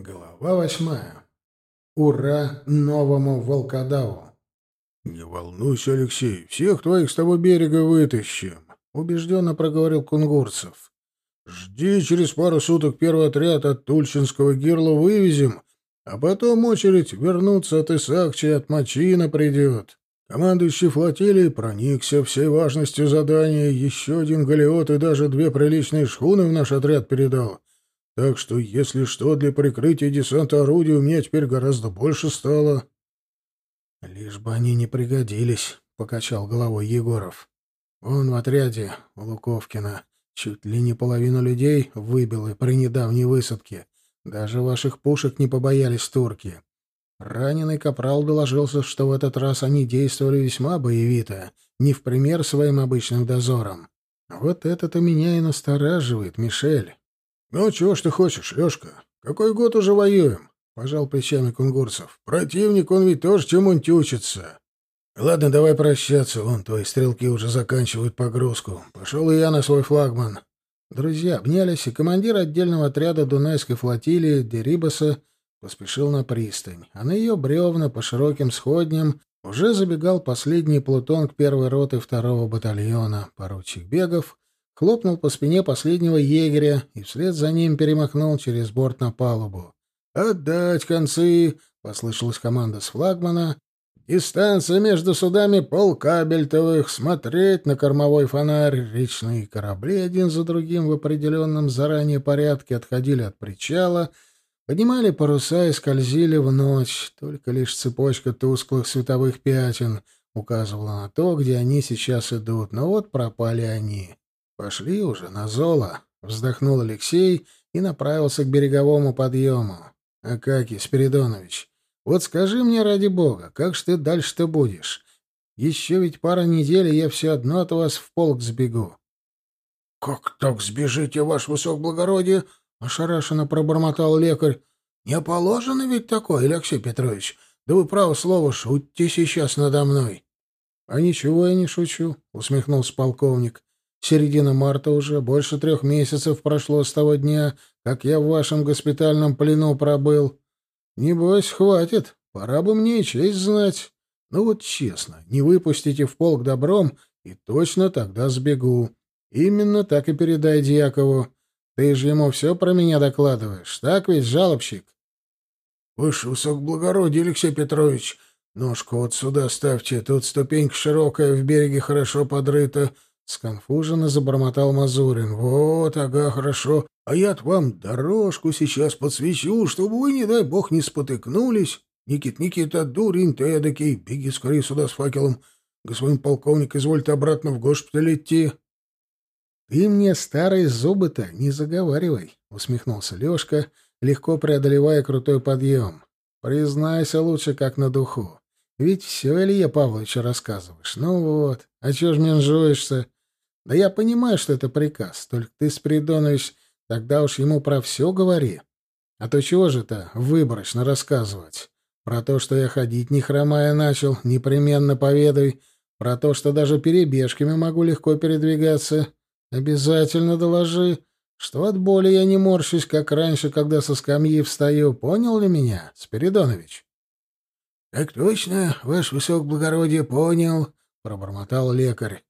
Глава восьмая. Ура новому волкодаву! «Не волнуйся, Алексей, всех твоих с того берега вытащим», — убежденно проговорил Кунгурцев. «Жди, через пару суток первый отряд от Тульчинского гирла вывезем, а потом очередь вернуться от Исакчи от Мачина придет. Командующий флотилией проникся всей важностью задания, еще один галеот и даже две приличные шхуны в наш отряд передал». Так что, если что, для прикрытия десанта орудий у меня теперь гораздо больше стало. — Лишь бы они не пригодились, — покачал головой Егоров. — Он в отряде у Луковкина чуть ли не половину людей выбило при недавней высадке. Даже ваших пушек не побоялись турки. Раненый капрал доложился, что в этот раз они действовали весьма боевито, не в пример своим обычным дозорам. Вот это-то меня и настораживает, Мишель. «Ну, чего ж ты хочешь, Лёшка? Какой год уже воюем?» — пожал плечами Кунгурцев. «Противник, он ведь тоже чему-нибудь учится». «Ладно, давай прощаться. Вон, твои стрелки уже заканчивают погрузку. Пошел и я на свой флагман». Друзья обнялись, и командир отдельного отряда Дунайской флотилии Дерибаса поспешил на пристань, а на ее бревна по широким сходням уже забегал последний плутон к первой роты второго батальона, поручик Бегов, хлопнул по спине последнего егеря и вслед за ним перемахнул через борт на палубу. «Отдать концы!» — послышалась команда с флагмана. «Дистанция между судами полкабельтовых, смотреть на кормовой фонарь. Речные корабли один за другим в определенном заранее порядке отходили от причала, поднимали паруса и скользили в ночь. Только лишь цепочка тусклых световых пятен указывала на то, где они сейчас идут. Но вот пропали они. «Пошли уже на золо», — вздохнул Алексей и направился к береговому подъему. «Акакий Спиридонович, вот скажи мне ради бога, как ж ты дальше-то будешь? Еще ведь пара недель, и я все одно от вас в полк сбегу». «Как так сбежите, ваше высокоблагородие?» — ошарашенно пробормотал лекарь. «Не положено ведь такое, Алексей Петрович. Да вы, право слово, шутите сейчас надо мной». «А ничего я не шучу», — усмехнулся полковник. Середина марта уже, больше трех месяцев прошло с того дня, как я в вашем госпитальном плену пробыл. Небось, хватит, пора бы мне и честь знать. Ну вот честно, не выпустите в полк добром, и точно тогда сбегу. Именно так и передай Дьякову. Ты же ему все про меня докладываешь, так ведь, жалобщик? — Ваше высокоблагородие, Алексей Петрович, ножку вот сюда ставьте, тут ступенька широкая, в береге хорошо подрыта, — Сконфуженно забормотал Мазурин. «Вот, ага, хорошо. А я-то вам дорожку сейчас подсвечу, чтобы вы, не дай бог, не спотыкнулись. Никит, Никита, дурень ты эдакий, беги скорее сюда с факелом. Господин полковник, извольте обратно в госпиталь идти». «Ты мне старые зубы-то не заговаривай», — усмехнулся Лёшка, легко преодолевая крутой подъем. «Признайся лучше, как на духу. Ведь все Илье Павловичу рассказываешь. Ну вот, а чё ж менжуешься? Да я понимаю, что это приказ, только ты, Спиридонович, тогда уж ему про все говори. А то чего же это выборочно рассказывать? Про то, что я ходить не хромая начал, непременно поведай. Про то, что даже перебежками могу легко передвигаться. Обязательно доложи, что от боли я не морщусь, как раньше, когда со скамьи встаю. Понял ли меня, Спиридонович? — Так точно, ваше высокоблагородие, понял, — пробормотал лекарь.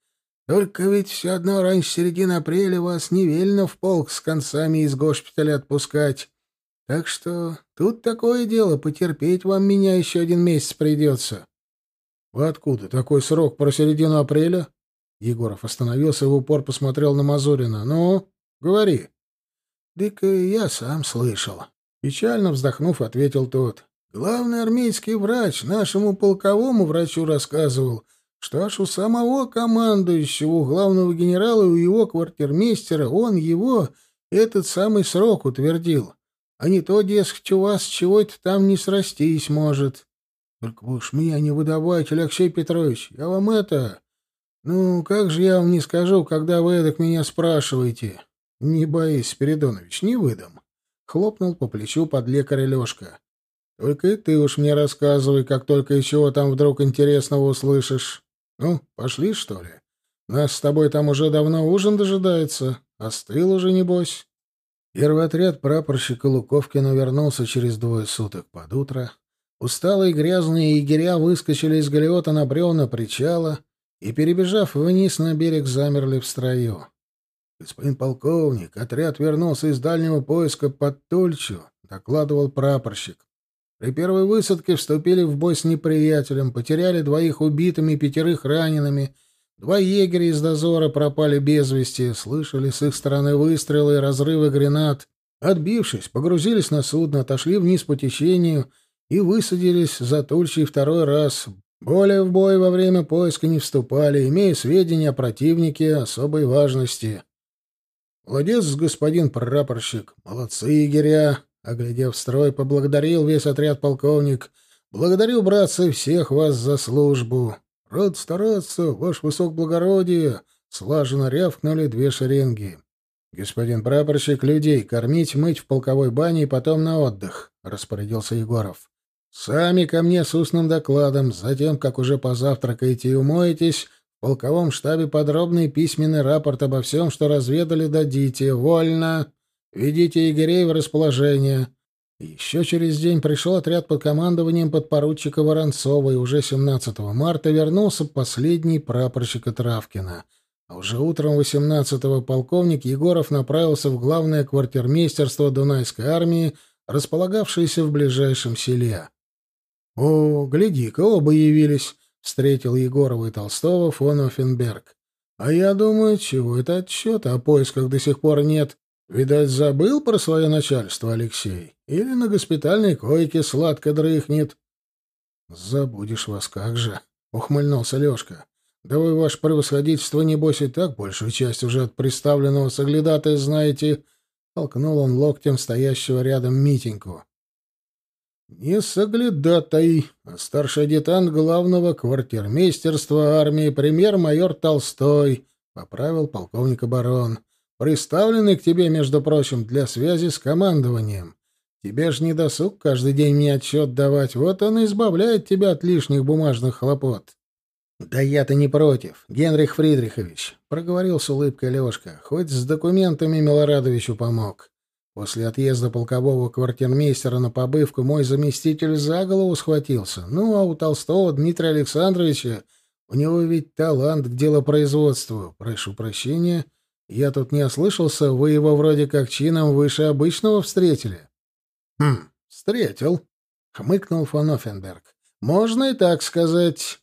Только ведь все одно раньше середины апреля вас не велено в полк с концами из госпиталя отпускать. Так что тут такое дело, потерпеть вам меня еще один месяц придется. — Вы откуда такой срок про середину апреля? Егоров остановился и в упор посмотрел на Мазурина. — Ну, говори. — Дык я сам слышал. Печально вздохнув, ответил тот. — Главный армейский врач нашему полковому врачу рассказывал — что аж у самого командующего, у главного генерала и у его квартирмейстера он его этот самый срок утвердил. А не то, дескать, у вас чего-то там не срастись может. Только вы уж меня не выдавайте, Алексей Петрович, я вам это... Ну, как же я вам не скажу, когда вы эдак меня спрашиваете? Не боись, Спиридонович, не выдам. Хлопнул по плечу под лекаря Лёшка. Только и ты уж мне рассказывай, как только и чего там вдруг интересного услышишь. Ну, пошли, что ли? Нас с тобой там уже давно ужин дожидается. Остыл уже, небось. Первый отряд прапорщика Луковкина вернулся через двое суток под утро. Усталые грязные егеря выскочили из галеота на бревна причала и, перебежав вниз на берег, замерли в строю. «Господин полковник, отряд вернулся из дальнего поиска под Тульчу», — докладывал прапорщик. «При первой высадке вступили в бой с неприятелем, потеряли двоих убитыми пятерых ранеными. Два егеря из дозора пропали без вести, слышали с их стороны выстрелы и разрывы гранат. Отбившись, погрузились на судно, отошли вниз по течению и высадились за Тульчей второй раз. Более в бой во время поиска не вступали, имея сведения о противнике особой важности». «Молодец, господин прапорщик! Молодцы, егеря!» Оглядев строй, поблагодарил весь отряд полковник. «Благодарю, братцы, всех вас за службу! Рад стараться, ваш высокоблагородие!» Слаженно рявкнули две шеренги. «Господин прапорщик, людей кормить, мыть в полковой бане и потом на отдых», — распорядился Егоров. «Сами ко мне с устным докладом, затем, как уже позавтракаете и умоетесь, в полковом штабе подробный письменный рапорт обо всем, что разведали, дадите. Вольно. Ведите егерей в расположение. Еще через день пришел отряд под командованием подпоручика Воронцова, и уже 17 марта вернулся последний прапорщика Травкина. А уже утром 18-го полковник Егоров направился в главное квартирмейстерство Дунайской армии, располагавшееся в ближайшем селе. «О, гляди-ка, оба явились!» встретил Егорова и Толстого фон Оффенберг. «А я думаю, чего это отчета о поисках до сих пор нет? Видать, забыл про свое начальство Алексей? Или на госпитальной койке сладко дрыхнет?» «Забудешь вас как же», — ухмыльнулся Лешка. «Да вы, ваше превосходительство, небось, и так большую часть уже от представленного соглядатая знаете». Толкнул он локтем стоящего рядом Митеньку. Не соглядатай, а старший адъютант главного квартирмейстерства армии премьер-майор Толстой, — поправил полковник оборон, — приставленный к тебе, между прочим, для связи с командованием. Тебе ж не досуг каждый день мне отчет давать, вот он и избавляет тебя от лишних бумажных хлопот. — Да я-то не против, Генрих Фридрихович, — проговорил с улыбкой Лешка, — хоть с документами Милорадовичу помог. После отъезда полкового квартирмейстера на побывку мой заместитель за голову схватился. Ну, а у Толстого Дмитрия Александровича у него ведь талант к делопроизводству. Прошу прощения, я тут не ослышался, вы его вроде как чином выше обычного встретили. — Хм, встретил, — хмыкнул фон Оффенберг. — Можно и так сказать.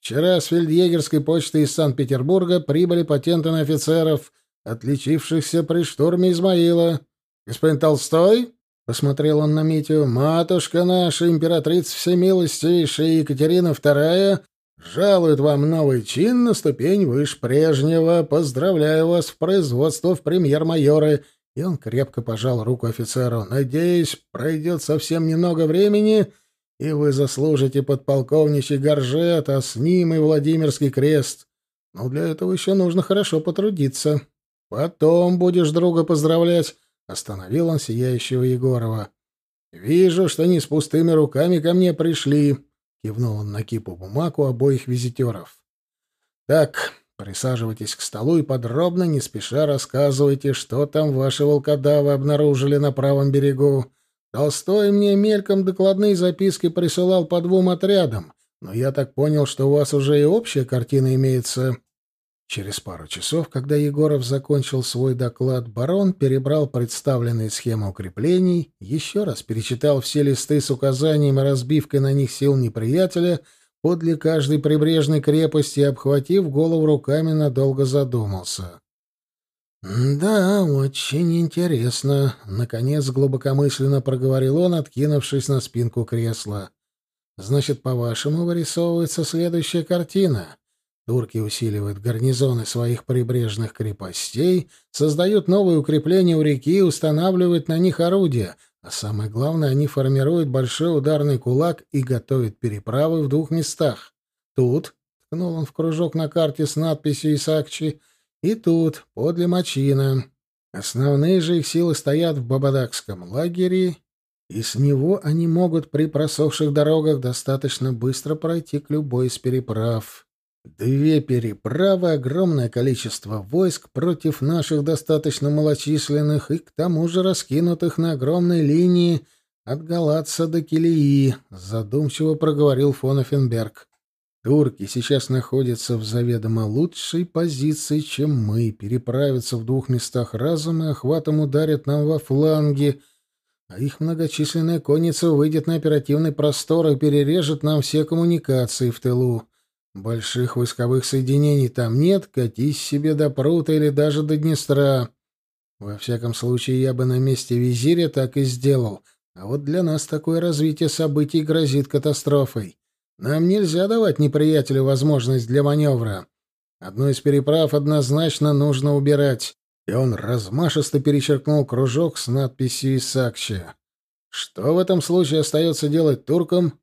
Вчера с фельдъегерской почты из Санкт-Петербурга прибыли патенты на офицеров, отличившихся при штурме Измаила. «Господин Толстой?» — посмотрел он на Митю. «Матушка наша, императрица всемилостивейшая Екатерина II, жалует вам новый чин на ступень выше прежнего. Поздравляю вас в производство в премьер-майоры». И он крепко пожал руку офицеру. «Надеюсь, пройдет совсем немного времени, и вы заслужите подполковничий горжет, а с ним и Владимирский крест. Но для этого еще нужно хорошо потрудиться. Потом будешь друга поздравлять». Остановил он сияющего Егорова. «Вижу, что не с пустыми руками ко мне пришли», — кивнул он на кипу бумаг у обоих визитеров. «Так, присаживайтесь к столу и подробно, не спеша рассказывайте, что там ваши волкодавы обнаружили на правом берегу. Толстой мне мельком докладные записки присылал по двум отрядам, но я так понял, что у вас уже и общая картина имеется». Через пару часов, когда Егоров закончил свой доклад, барон перебрал представленные схемы укреплений, еще раз перечитал все листы с указанием и разбивкой на них сил неприятеля подле каждой прибрежной крепости обхватив голову руками, надолго задумался. «Да, очень интересно», — наконец глубокомысленно проговорил он, откинувшись на спинку кресла. «Значит, по-вашему, вырисовывается следующая картина». Турки усиливают гарнизоны своих прибрежных крепостей, создают новые укрепления у реки и устанавливают на них орудия, а самое главное, они формируют большой ударный кулак и готовят переправы в двух местах. Тут, — ткнул он в кружок на карте с надписью «Исакчи», и тут, подле Мачина. Основные же их силы стоят в Бабадакском лагере, и с него они могут при просохших дорогах достаточно быстро пройти к любой из переправ. Две переправы, огромное количество войск против наших достаточно малочисленных и к тому же раскинутых на огромной линии от Галатца до Килии, задумчиво проговорил фон Оффенберг. Турки сейчас находятся в заведомо лучшей позиции, чем мы, переправятся в двух местах разом и охватом ударят нам во фланги, а их многочисленная конница выйдет на оперативный простор и перережет нам все коммуникации в тылу. Больших войсковых соединений там нет, катись себе до прута или даже до Днестра. Во всяком случае, я бы на месте визиря так и сделал. А вот для нас такое развитие событий грозит катастрофой. Нам нельзя давать неприятелю возможность для маневра. Одну из переправ однозначно нужно убирать. И он размашисто перечеркнул кружок с надписью «Исакчи». Что в этом случае остается делать туркам?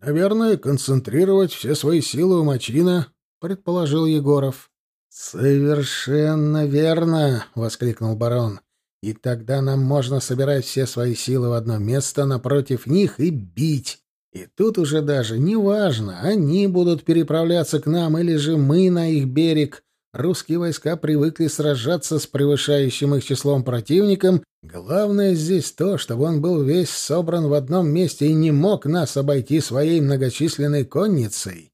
Наверное, концентрировать все свои силы у Мачина, предположил Егоров. Совершенно верно, воскликнул барон. И тогда нам можно собирать все свои силы в одно место напротив них и бить. И тут уже даже не важно, они будут переправляться к нам или же мы на их берег. Русские войска привыкли сражаться с превышающим их числом противником. Главное здесь то, чтобы он был весь собран в одном месте и не мог нас обойти своей многочисленной конницей.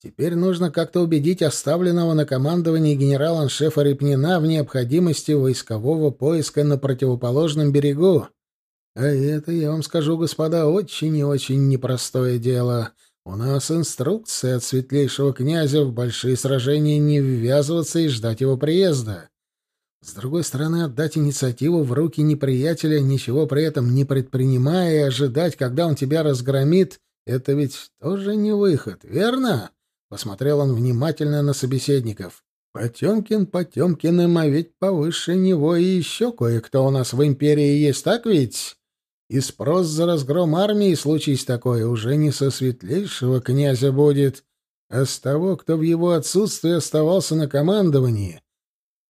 Теперь нужно как-то убедить оставленного на командовании генерала-аншефа Репнина в необходимости войскового поиска на противоположном берегу. А это, я вам скажу, господа, очень и очень непростое дело. У нас инструкция от светлейшего князя в большие сражения не ввязываться и ждать его приезда. С другой стороны, отдать инициативу в руки неприятеля, ничего при этом не предпринимая и ожидать, когда он тебя разгромит, это ведь тоже не выход, верно? Посмотрел он внимательно на собеседников. Потемкин Потемкиным, а ведь повыше него и еще кое-кто у нас в империи есть, так ведь? И спрос за разгром армии, случись такое, уже не со светлейшего князя будет, а с того, кто в его отсутствие оставался на командовании.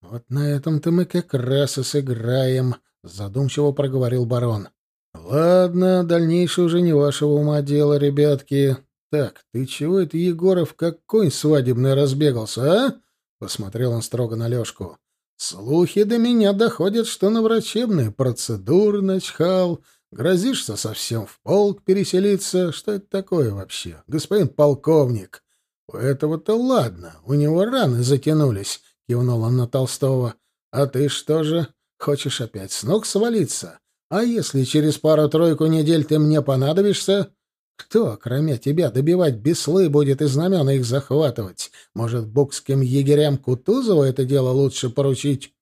Вот на этом-то мы как раз и сыграем, — задумчиво проговорил барон. — Ладно, дальнейшее уже не вашего ума дело, ребятки. Так, ты чего это, Егоров, как конь свадебный разбегался, а? — посмотрел он строго на Лёшку. — Слухи до меня доходят, что на врачебные процедуры начхал, Грозишься совсем в полк переселиться? Что это такое вообще? Господин полковник, у этого-то ладно, у него раны затянулись, — кивнул он на Толстого. А ты что же, хочешь опять с ног свалиться? А если через пару-тройку недель ты мне понадобишься? Кто, кроме тебя, добивать беслы будет и знамена их захватывать? Может, букским егерям Кутузова это дело лучше поручить?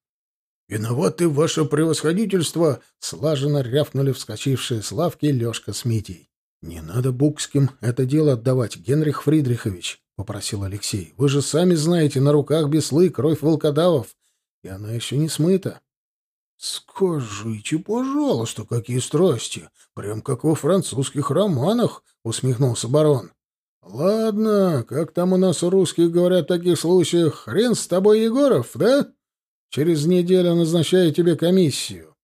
«Виноваты ваше превосходительство!» — слаженно рявкнули вскочившие с лавки Лёшка с Митей. «Не надо Букским это дело отдавать, Генрих Фридрихович», — попросил Алексей. «Вы же сами знаете, на руках беслы кровь волкодавов, и она еще не смыта». «Скажите, пожалуйста, какие страсти! Прям как во французских романах!» — усмехнулся барон. «Ладно, как там у нас русские говорят в таких случаях, хрен с тобой, Егоров, да?» Через неделю назначаю тебе комиссию.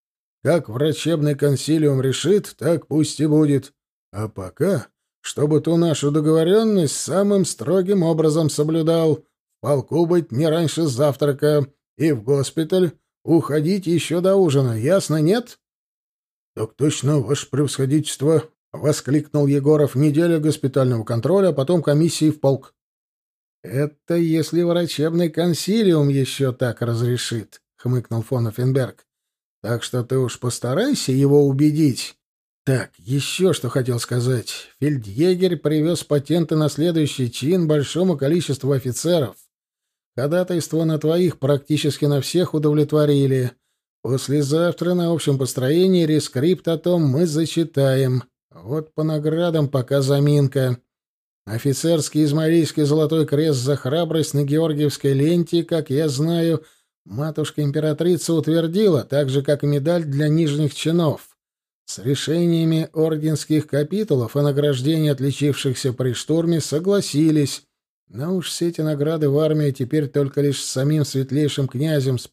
Как врачебный консилиум решит, так пусть и будет. А пока, чтобы ту нашу договоренность самым строгим образом соблюдал, в полку быть не раньше завтрака и в госпиталь уходить еще до ужина, ясно, нет? — Так точно, ваше превосходительство, — воскликнул Егоров. — Неделя госпитального контроля, а потом комиссии в полк. «Это если врачебный консилиум еще так разрешит», — хмыкнул фон Оффенберг. «Так что ты уж постарайся его убедить». Так, еще что хотел сказать. Фельдъегерь привез патенты на следующий чин большому количеству офицеров. Ходатайство на твоих практически на всех удовлетворили. Послезавтра на общем построении рескрипт о том мы зачитаем. Вот по наградам пока заминка. Офицерский измаильский золотой крест за храбрость на Георгиевской ленте, как я знаю, матушка-императрица утвердила, так же, как и медаль для нижних чинов. С решениями орденских капитулов о награждении отличившихся при штурме согласились, но уж все эти награды в армии теперь только лишь с самим светлейшим князем с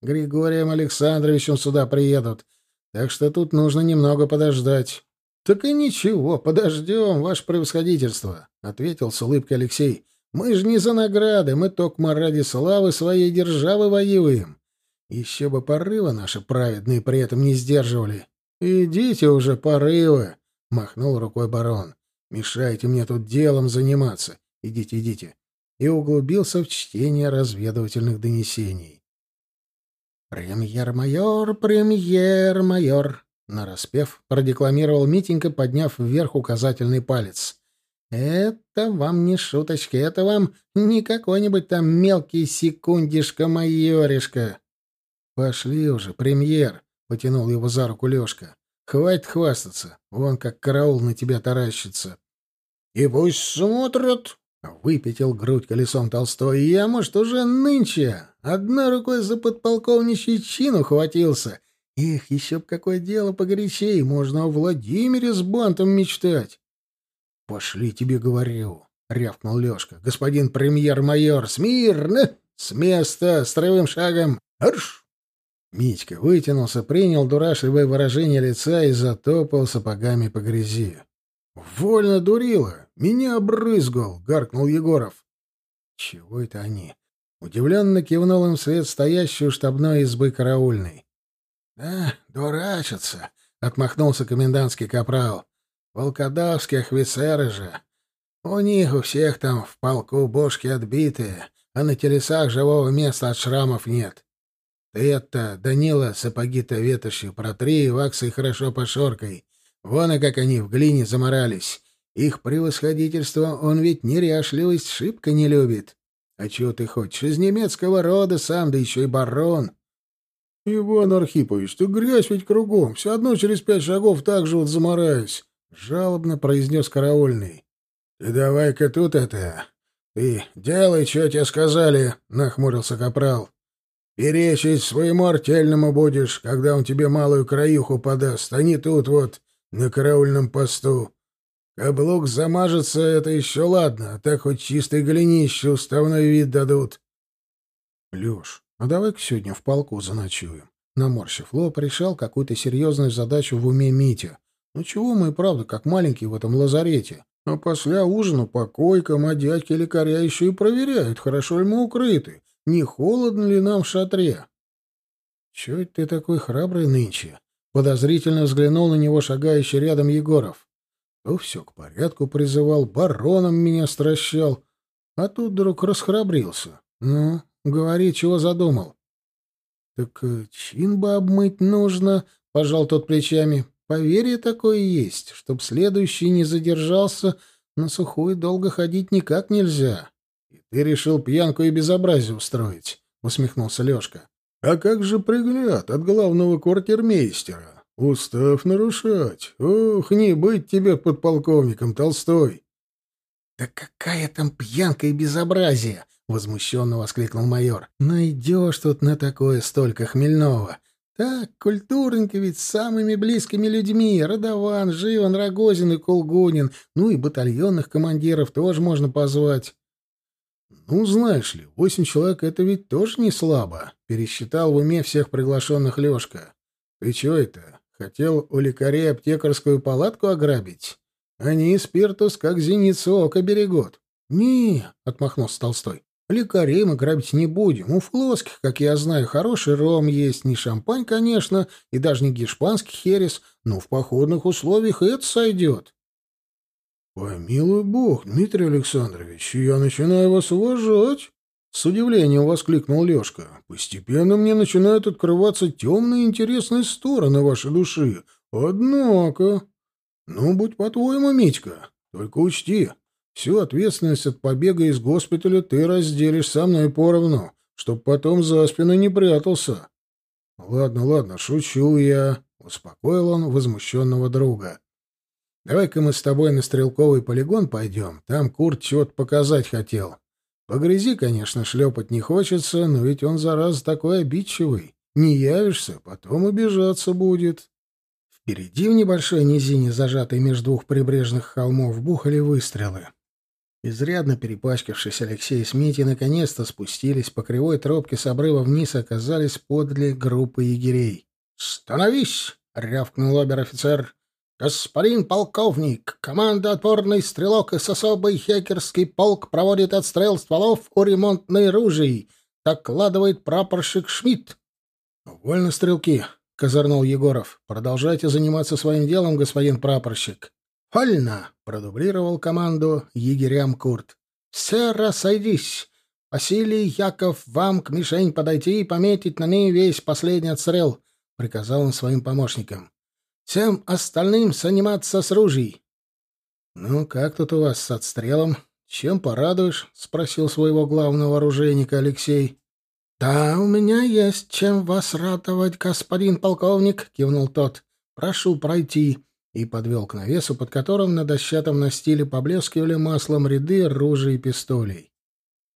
Григорием Александровичем сюда приедут, так что тут нужно немного подождать. «Так и ничего, подождем, ваше превосходительство», — ответил с улыбкой Алексей. Мы же не за награды, мы токмо ради славы своей державы воюем. Еще бы порывы наши праведные при этом не сдерживали. Идите уже, порывы, — махнул рукой барон. Мешайте мне тут делом заниматься. Идите, идите. И углубился в чтение разведывательных донесений. «Премьер-майор, премьер-майор!» Нараспев, продекламировал Митенька, подняв вверх указательный палец. «Это вам не шуточки, это вам не какой-нибудь там мелкий секундишка-майоришка!» «Пошли уже, премьер!» — потянул его за руку Лёшка. «Хватит хвастаться, вон как караул на тебя таращится!» «И пусть смотрят!» — выпятил грудь колесом Толстой. «Я, может, уже нынче одной рукой за подполковничий чин ухватился. Эх, еще б какое дело погорячей, можно о Владимире с бантом мечтать!» «Пошли, тебе говорю!» — рявкнул Лёшка. «Господин премьер-майор, смирно! С места, строевым шагом! Арш!» Митька вытянулся, принял дурашливое выражение лица и затопал сапогами по грязи. «Вольно дурила! Меня обрызгал!» — гаркнул Егоров. «Чего это они?» Удивленно кивнул им вслед стоящую штабной избы караульной. «Да, дурачатся!» — отмахнулся комендантский капрал. «Волкодавские офицеры же! У них у всех там в полку бошки отбитые, а на телесах живого места от шрамов нет. Ты это, Данила, сапоги-то ветошью протри, ваксой хорошо пошоркой. Вон и как они в глине заморались. Их превосходительство он ведь неряшливость шибко не любит. А чего ты хочешь? Из немецкого рода сам, да еще и барон. — Иван Архипович, ты грязь ведь кругом. Все одно через пять шагов так же вот замораюсь. — жалобно произнес караульный. — Ты давай-ка тут это... Ты делай, что тебе сказали, — нахмурился капрал. Перечить своему артельному будешь, когда он тебе малую краюху подаст, а не тут вот, на караульном посту. Каблук замажется, это еще ладно, а так хоть чистый голенище уставной вид дадут. — Леш, а давай-ка сегодня в полку заночуем. Наморщив лоб, решал какую-то серьезную задачу в уме Митя. Ну чего мы, правда, как маленькие в этом лазарете? А после ужина по койкам, а дядьки лекаря еще и проверяют, хорошо ли мы укрыты, не холодно ли нам в шатре? Чего это ты такой храбрый нынче? Подозрительно взглянул на него шагающий рядом Егоров. То все к порядку призывал, бароном меня стращал, а тут вдруг расхрабрился. Ну, говори, чего задумал. Так э, чин бы обмыть нужно, пожал тот плечами. Поверье такое есть, чтоб следующий не задержался, на сухую долго ходить никак нельзя. Ты решил пьянку и безобразие устроить, — усмехнулся Лёшка. — А как же пригляд от главного квартирмейстера? Устав нарушать. Ох, не быть тебе подполковником, Толстой. — Да какая там пьянка и безобразие! — возмущенно воскликнул майор. — Найдешь тут на такое столько хмельного. Так, культурненько ведь с самыми близкими людьми. Радован, Живан, Рогозин и Кулгунин. Ну и батальонных командиров тоже можно позвать. «Ну, знаешь ли, восемь человек — это ведь тоже не слабо», — пересчитал в уме всех приглашенных Лёшка. «Ты чё это, хотел у лекарей аптекарскую палатку ограбить? Они спиртус как зеницу ока берегут». «Не», — отмахнулся Толстой, — «лекарей мы грабить не будем. У флоских, как я знаю, хороший ром есть, не шампань, конечно, и даже не гешпанский херес, но в походных условиях это сойдет». «Помилуй бог, Дмитрий Александрович, я начинаю вас уважать!» С удивлением воскликнул Лешка. «Постепенно мне начинают открываться темные интересные стороны вашей души. Однако...» «Ну, будь по-твоему, Митька, только учти, всю ответственность от побега из госпиталя ты разделишь со мной поровну, чтоб потом за спину не прятался». «Ладно, ладно, шучу я», — успокоил он возмущенного друга. Давай-ка мы с тобой на стрелковый полигон пойдем. Там Курт чего-то показать хотел. По грязи, конечно, шлепать не хочется, но ведь он, зараза, такой обидчивый. Не явишься, потом убежаться будет. Впереди в небольшой низине, зажатой между двух прибрежных холмов, бухали выстрелы. Изрядно перепачкавшись, Алексей с Митей наконец-то спустились по кривой тропке с обрыва вниз и оказались подле группы егерей. «Становись!» — рявкнул обер-офицер. «Господин полковник, команда «Отпорный стрелок» и особый хекерский полк проводит отстрел стволов у ремонтной ружей», — докладывает прапорщик Шмидт. «Вольно, стрелки», — козырнул Егоров. «Продолжайте заниматься своим делом, господин прапорщик». «Вольно», — продублировал команду егерям Курт. «Все рассойдись. Василий, Яков, вам к мишень подойти и пометить на ней весь последний отстрел», — приказал он своим помощникам. Всем остальным заниматься с ружей. — Ну, как тут у вас с отстрелом? Чем порадуешь? — спросил своего главного оружейника Алексей. — Да, у меня есть чем вас радовать, господин полковник, — кивнул тот. — Прошу пройти. И подвел к навесу, под которым на дощатом настиле поблескивали маслом ряды ружей и пистолей.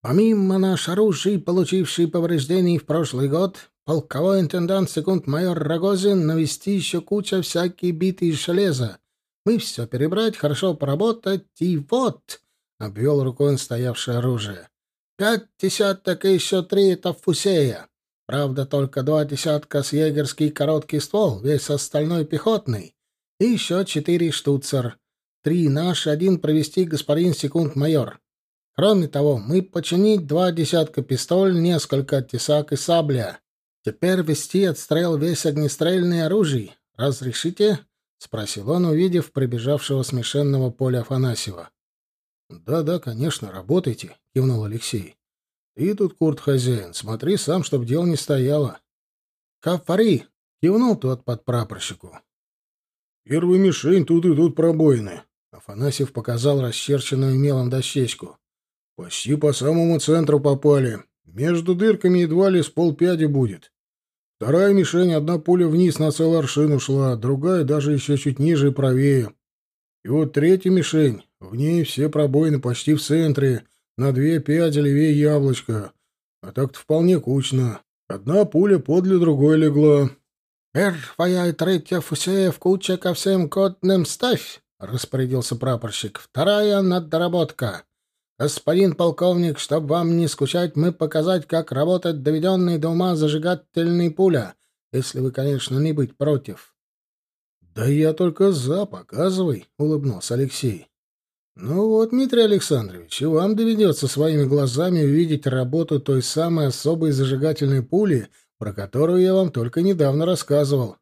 Помимо наш оружий, получивший повреждений в прошлый год, полковой интендант секунд-майор Рогозин навести еще куча всякие биты из железа. Мы все перебрать, хорошо поработать, и вот...» — обвел рукой стоявшее оружие. «Пять десяток и еще три — это фусея. Правда, только два десятка с егерский короткий ствол, весь остальной пехотный. И еще четыре штуцер. Три наш, один провести господин секунд-майор. Кроме того, мы починить два десятка пистоль, несколько тесак и сабля. Теперь вести отстрел весь огнестрельный оружие. Разрешите? спросил он, увидев прибежавшего смешенного поля Афанасьева. Да, да, конечно, работайте, кивнул Алексей. Ты тут, Курт, хозяин, смотри сам, чтоб дело не стояло. Кафари! кивнул тот под прапорщику. Первый мишень тут и тут пробоины. Афанасьев показал расчерченную мелом дощечку. Почти по самому центру попали. Между дырками едва ли с полпяди будет. Вторая мишень, одна пуля вниз на целый аршин ушла, другая даже еще чуть ниже и правее. И вот третья мишень, в ней все пробоины почти в центре, на две пяди левее яблочко. А так-то вполне кучно. Одна пуля подле другой легла. «Первая и третья фусея в куче ко всем котным ставь!» — распорядился прапорщик. «Вторая — наддоработка. «Господин полковник, чтобы вам не скучать, мы показать, как работать доведенный до ума зажигательный пуля, если вы, конечно, не быть против». «Да я только за, показывай», — улыбнулся Алексей. «Ну вот, Дмитрий Александрович, и вам доведется своими глазами увидеть работу той самой особой зажигательной пули, про которую я вам только недавно рассказывал».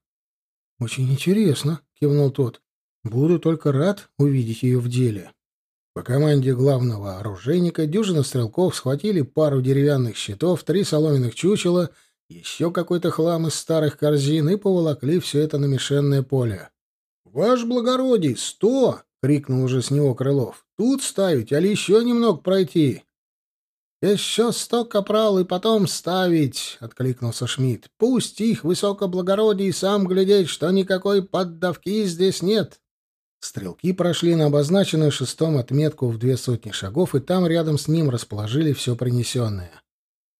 «Очень интересно», — кивнул тот. «Буду только рад увидеть ее в деле». По команде главного оружейника дюжина стрелков схватили пару деревянных щитов, три соломенных чучела, еще какой-то хлам из старых корзин и поволокли все это на мишенное поле. — Ваш благородие, сто! — крикнул уже с него Крылов. — Тут ставить, али еще немного пройти? — Еще сто капрал и потом ставить, — откликнулся Шмидт. — Пусть их высокоблагородие сам глядеть, что никакой поддавки здесь нет. Стрелки прошли на обозначенную шестом отметку в две сотни шагов, и там рядом с ним расположили все принесенное.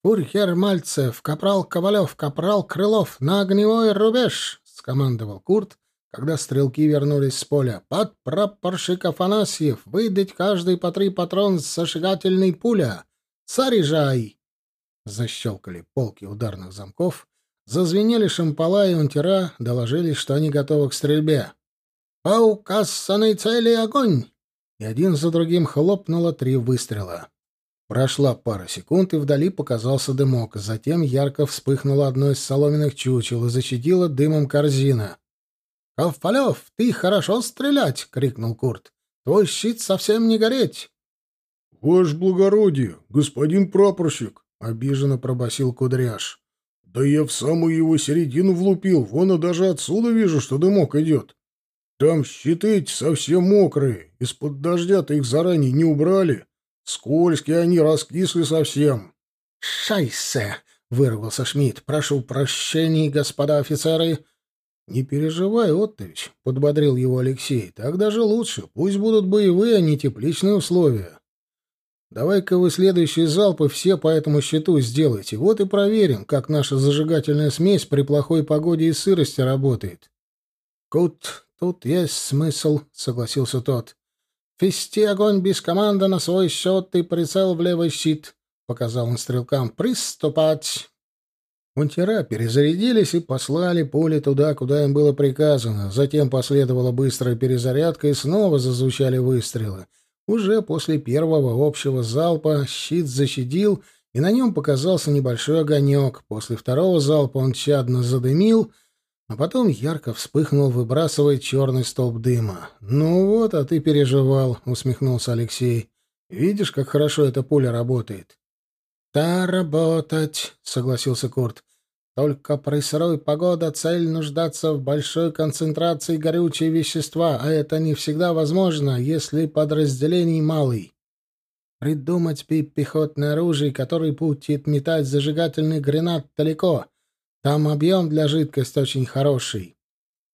«Курьер Мальцев, капрал Ковалев, капрал Крылов, на огневой рубеж!» — скомандовал Курт, когда стрелки вернулись с поля. «Под прапорщик Афанасьев, выдать каждый по три патрон с зажигательной пуля! Заряжай!» Защелкали полки ударных замков, зазвенели шампала и унтера, доложили, что они готовы к стрельбе. «По указанной цели огонь!» И один за другим хлопнуло три выстрела. Прошла пара секунд, и вдали показался дымок. Затем ярко вспыхнуло одно из соломенных чучел и зачадила дымом корзина. «Ковпалев, ты хорошо стрелять!» — крикнул Курт. «Твой щит совсем не гореть!» «Ваше благородие, господин прапорщик!» — обиженно пробасил Кудряш. «Да я в самую его середину влупил, вон и даже отсюда вижу, что дымок идет. Там щиты эти совсем мокрые, из-под дождя-то их заранее не убрали. Скользкие они, раскисли совсем. — Шайсе! — выругался Шмидт. — Прошу прощения, господа офицеры. — Не переживай, Оттович, — подбодрил его Алексей. — Так даже лучше. Пусть будут боевые, а не тепличные условия. Давай-ка вы следующие залпы все по этому щиту сделайте. Вот и проверим, как наша зажигательная смесь при плохой погоде и сырости работает. Кут «Тут есть смысл», — согласился тот. «Вести огонь без команды на свой счет и прицел в левый щит», — показал он стрелкам. «Приступать!» Унтера перезарядились и послали пули туда, куда им было приказано. Затем последовала быстрая перезарядка, и снова зазвучали выстрелы. Уже после первого общего залпа щит защадил, и на нем показался небольшой огонек. После второго залпа он чадно задымил, а потом ярко вспыхнул, выбрасывая черный столб дыма. «Ну вот, а ты переживал», — усмехнулся Алексей. «Видишь, как хорошо эта пуля работает?» «Да, работать», — согласился Курт. Только при сырой погода цель нуждаться в большой концентрации горючего вещества, а это не всегда возможно, если подразделений малый. Придумать пехотное оружие, который будет метать зажигательный гранат далеко. Там объем для жидкости очень хороший.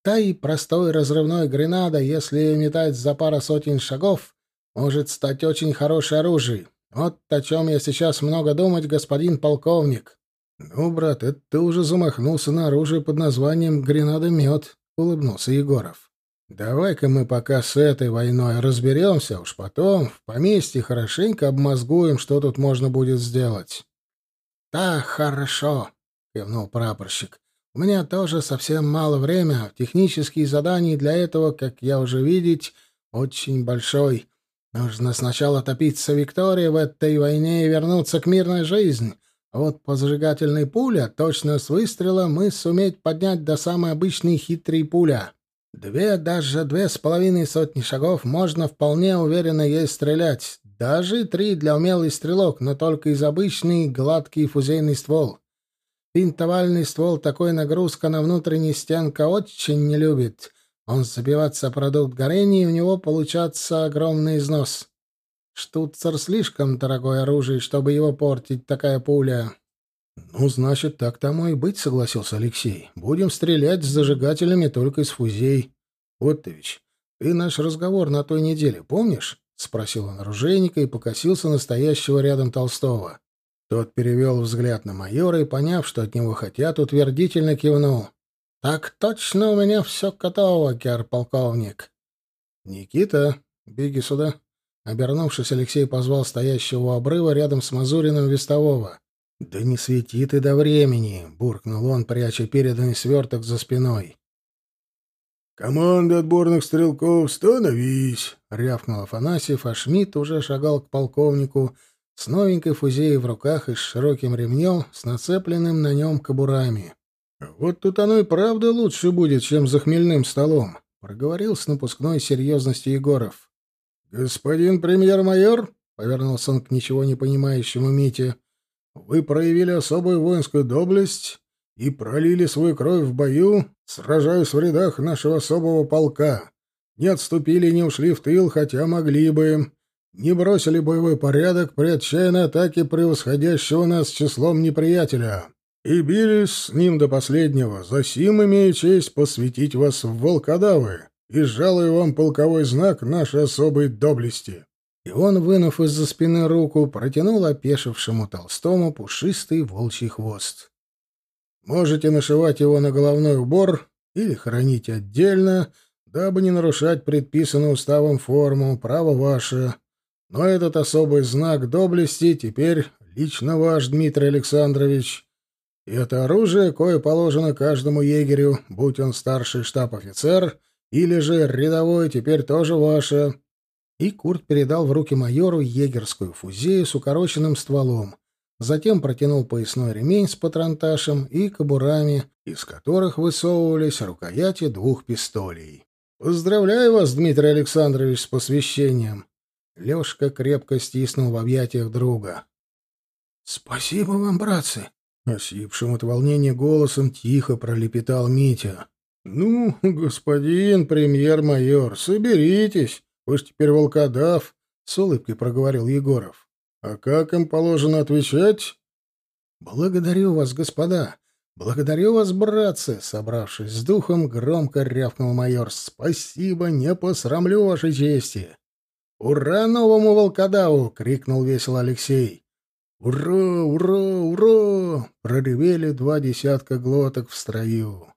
Да и простой разрывной гренада, если метать за пару сотен шагов, может стать очень хорошее оружие. Вот о чем я сейчас много думать, господин полковник. «Ну, брат, это ты уже замахнулся на оружие под названием «Гренадомет», — улыбнулся Егоров. «Давай-ка мы пока с этой войной разберемся, уж потом в поместье хорошенько обмозгуем, что тут можно будет сделать». «Да, хорошо», — кивнул прапорщик. «У меня тоже совсем мало времени. Технические задания для этого, как я уже видеть, очень большой. Нужно сначала топиться Виктория в этой войне и вернуться к мирной жизни». Вот по зажигательной пуле, точно с выстрела, мы суметь поднять до самой обычной хитрой пуля. Две, даже две с половиной сотни шагов можно вполне уверенно ей стрелять. Даже три для умелый стрелок, но только из обычный гладкий фузейный ствол. Пинтовальный ствол такой нагрузка на внутренней стенка очень не любит. Он забиваться продукт горения, и у него получается огромный износ. Штуцер слишком дорогое оружие, чтобы его портить, такая пуля. Ну, значит, так тому и быть, согласился Алексей. Будем стрелять с зажигателями только из фузей. Вот ты наш разговор на той неделе, помнишь? спросил он оружейника и покосился настоящего рядом Толстого. Тот перевел взгляд на майора и, поняв, что от него хотят, утвердительно кивнул. «Так точно у меня все готово, гер-полковник». «Никита, беги сюда», Обернувшись, Алексей позвал стоящего у обрыва рядом с Мазуриным вестового. «Да не свети ты до времени!» — буркнул он, пряча переданный сверток за спиной. «Команда отборных стрелков, становись!» — рявкнул Афанасьев, а Шмидт уже шагал к полковнику с новенькой фузеей в руках и с широким ремнем, с нацепленным на нем кобурами. «Вот тут оно и правда лучше будет, чем за хмельным столом», — проговорил с напускной серьезностью Егоров. «Господин премьер-майор», — повернулся он к ничего не понимающему Мите, — «вы проявили особую воинскую доблесть и пролили свою кровь в бою, сражаясь в рядах нашего особого полка. Не отступили не ушли в тыл, хотя могли бы. Не бросили боевой порядок при отчаянной атаке превосходящего нас числом неприятеля. И бились с ним до последнего. Засим имею честь посвятить вас в волкодавы и жалую вам полковой знак нашей особой доблести». И он, вынув из-за спины руку, протянул опешившему Толстому пушистый волчий хвост. «Можете нашивать его на головной убор или хранить отдельно, дабы не нарушать предписанную уставом форму, право ваше. Но этот особый знак доблести теперь лично ваш, Дмитрий Александрович. И это оружие, кое положено каждому егерю, будь он старший штаб-офицер — или же рядовой теперь тоже ваше». И Курт передал в руки майору егерскую фузею с укороченным стволом. Затем протянул поясной ремень с патронташем и кобурами, из которых высовывались рукояти двух пистолей. «Поздравляю вас, Дмитрий Александрович, с посвящением!» Лёшка крепко стиснул в объятиях друга. «Спасибо вам, братцы!» Осипшим от волнения голосом тихо пролепетал Митя. «Ну, господин премьер-майор, соберитесь, вы ж теперь волкодав», — с улыбкой проговорил Егоров. «А как им положено отвечать?» «Благодарю вас, господа! Благодарю вас, братцы!» Собравшись с духом, громко рявкнул майор. «Спасибо, не посрамлю вашей чести!» «Ура новому волкодаву!» — крикнул весело Алексей. «Ура! Ура! Ура!» — проревели два десятка глоток в строю.